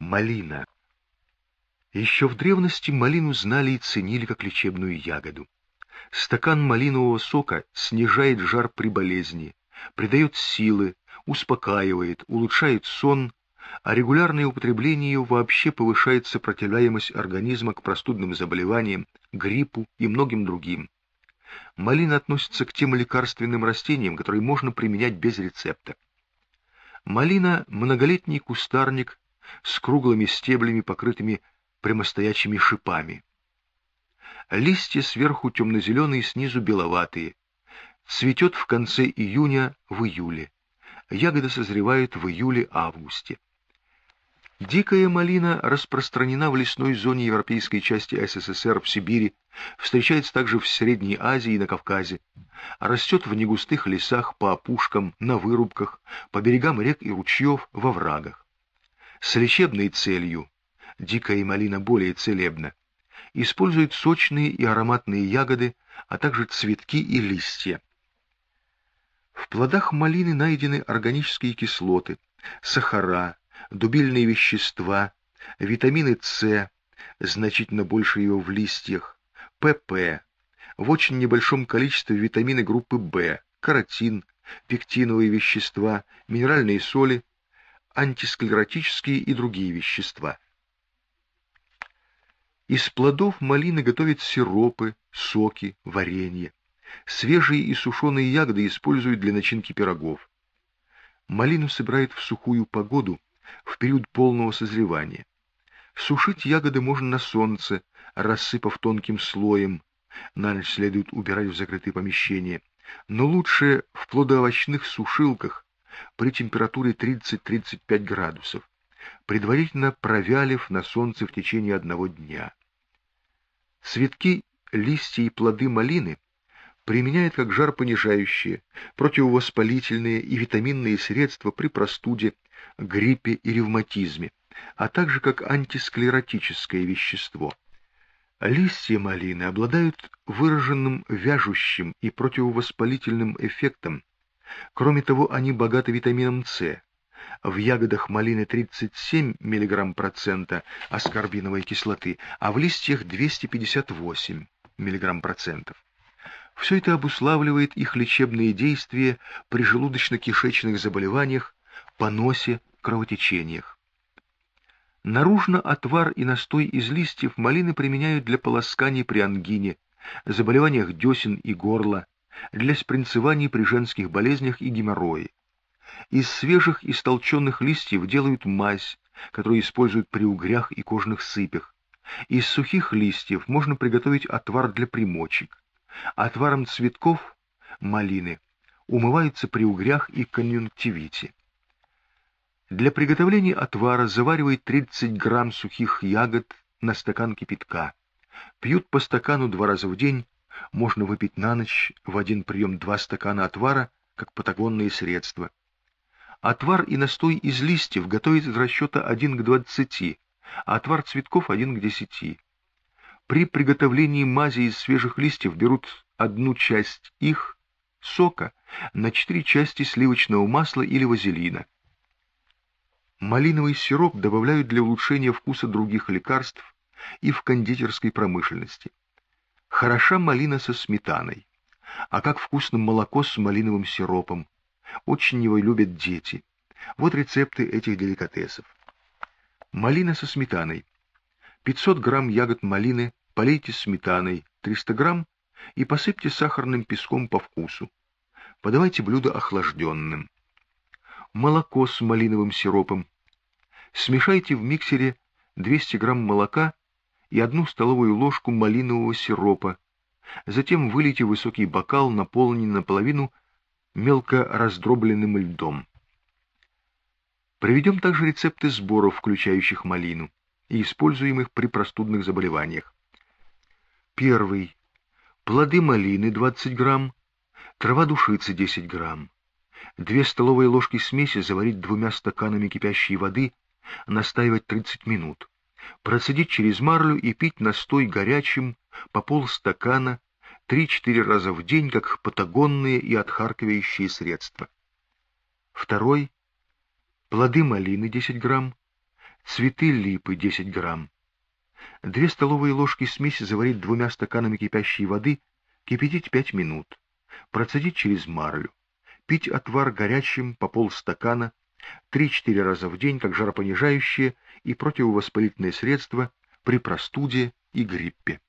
Малина. Еще в древности малину знали и ценили как лечебную ягоду. Стакан малинового сока снижает жар при болезни, придает силы, успокаивает, улучшает сон, а регулярное употребление ее вообще повышает сопротивляемость организма к простудным заболеваниям, гриппу и многим другим. Малина относится к тем лекарственным растениям, которые можно применять без рецепта. Малина – многолетний кустарник с круглыми стеблями, покрытыми прямостоячими шипами. Листья сверху темно-зеленые, снизу беловатые. Цветет в конце июня в июле. Ягоды созревают в июле-августе. Дикая малина распространена в лесной зоне европейской части СССР в Сибири, встречается также в Средней Азии и на Кавказе. Растет в негустых лесах, по опушкам, на вырубках, по берегам рек и ручьев, во врагах. С лечебной целью, дикая малина более целебна, использует сочные и ароматные ягоды, а также цветки и листья. В плодах малины найдены органические кислоты, сахара, дубильные вещества, витамины С, значительно больше его в листьях, ПП, в очень небольшом количестве витамины группы В, каротин, пектиновые вещества, минеральные соли, антисклеротические и другие вещества. Из плодов малины готовят сиропы, соки, варенье. Свежие и сушеные ягоды используют для начинки пирогов. Малину собирают в сухую погоду в период полного созревания. Сушить ягоды можно на солнце, рассыпав тонким слоем. На ночь следует убирать в закрытые помещения. Но лучше в плодоовощных сушилках при температуре 30-35 градусов, предварительно провялив на солнце в течение одного дня. Цветки, листья и плоды малины применяют как жаропонижающие, противовоспалительные и витаминные средства при простуде, гриппе и ревматизме, а также как антисклеротическое вещество. Листья малины обладают выраженным вяжущим и противовоспалительным эффектом. Кроме того, они богаты витамином С. В ягодах малины 37 мг процента аскорбиновой кислоты, а в листьях 258 мг процентов. Все это обуславливает их лечебные действия при желудочно-кишечных заболеваниях, поносе, кровотечениях. Наружно отвар и настой из листьев малины применяют для полосканий при ангине, заболеваниях десен и горла, для спринцеваний при женских болезнях и геморрое. Из свежих истолченных листьев делают мазь, которую используют при угрях и кожных сыпях. Из сухих листьев можно приготовить отвар для примочек. Отваром цветков малины умываются при угрях и конъюнктивите. Для приготовления отвара заваривают 30 грамм сухих ягод на стакан кипятка. Пьют по стакану два раза в день, можно выпить на ночь в один прием два стакана отвара, как патагонные средства. Отвар и настой из листьев готовят из расчета 1 к 20, а отвар цветков 1 к 10. При приготовлении мази из свежих листьев берут одну часть их, сока, на четыре части сливочного масла или вазелина. Малиновый сироп добавляют для улучшения вкуса других лекарств и в кондитерской промышленности. Хороша малина со сметаной. А как вкусно молоко с малиновым сиропом. Очень его любят дети. Вот рецепты этих деликатесов. Малина со сметаной. 500 грамм ягод малины полейте сметаной 300 грамм и посыпьте сахарным песком по вкусу. Подавайте блюдо охлажденным молоко с малиновым сиропом. Смешайте в миксере 200 грамм молока и одну столовую ложку малинового сиропа. Затем вылейте высокий бокал, наполненный наполовину мелко раздробленным льдом. Приведем также рецепты сборов, включающих малину, и используемых при простудных заболеваниях. Первый. Плоды малины 20 грамм, трава душицы 10 грамм. Две столовые ложки смеси заварить двумя стаканами кипящей воды, настаивать 30 минут. Процедить через марлю и пить настой горячим по полстакана 3-4 раза в день, как патагонные и отхаркивающие средства. Второй. Плоды малины 10 грамм, цветы липы 10 грамм. Две столовые ложки смеси заварить двумя стаканами кипящей воды, кипятить 5 минут. Процедить через марлю. Пить отвар горячим по полстакана 3-4 раза в день, как жаропонижающее и противовоспалительное средство при простуде и гриппе.